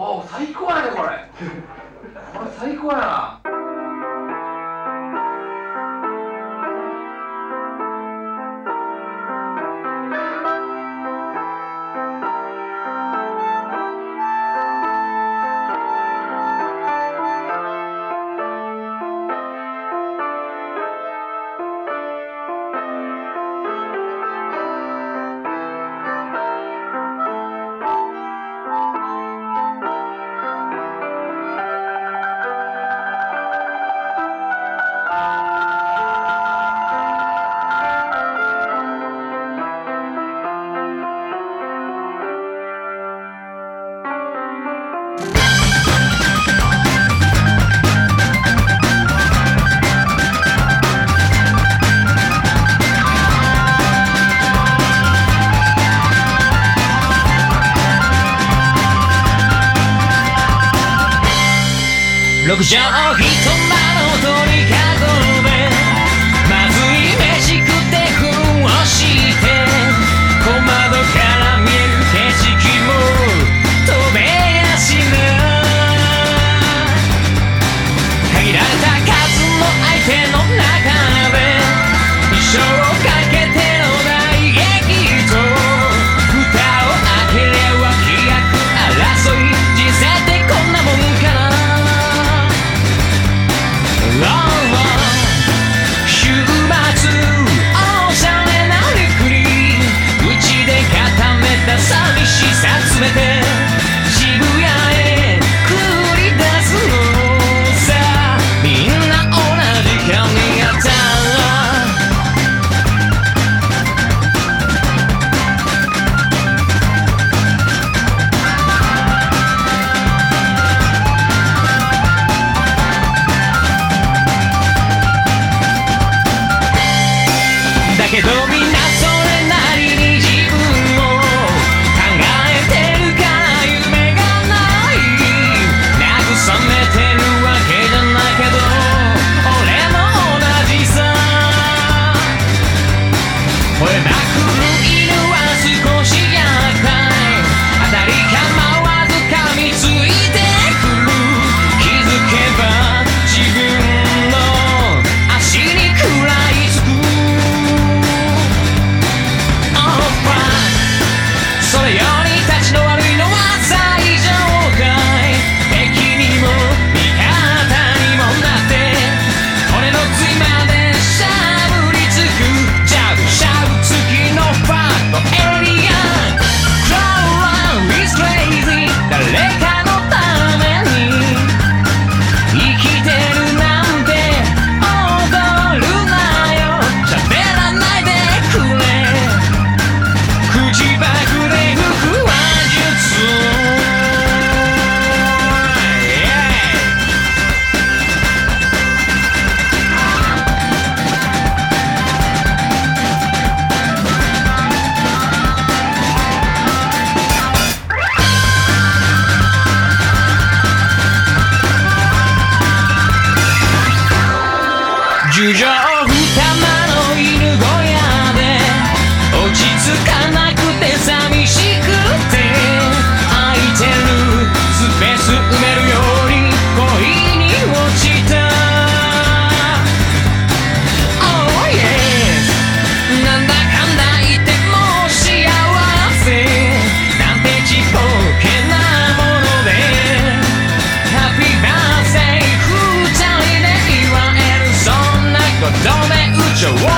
おお最高やねこれ。これ最高やな。六畳一間て友情二股 Show. What?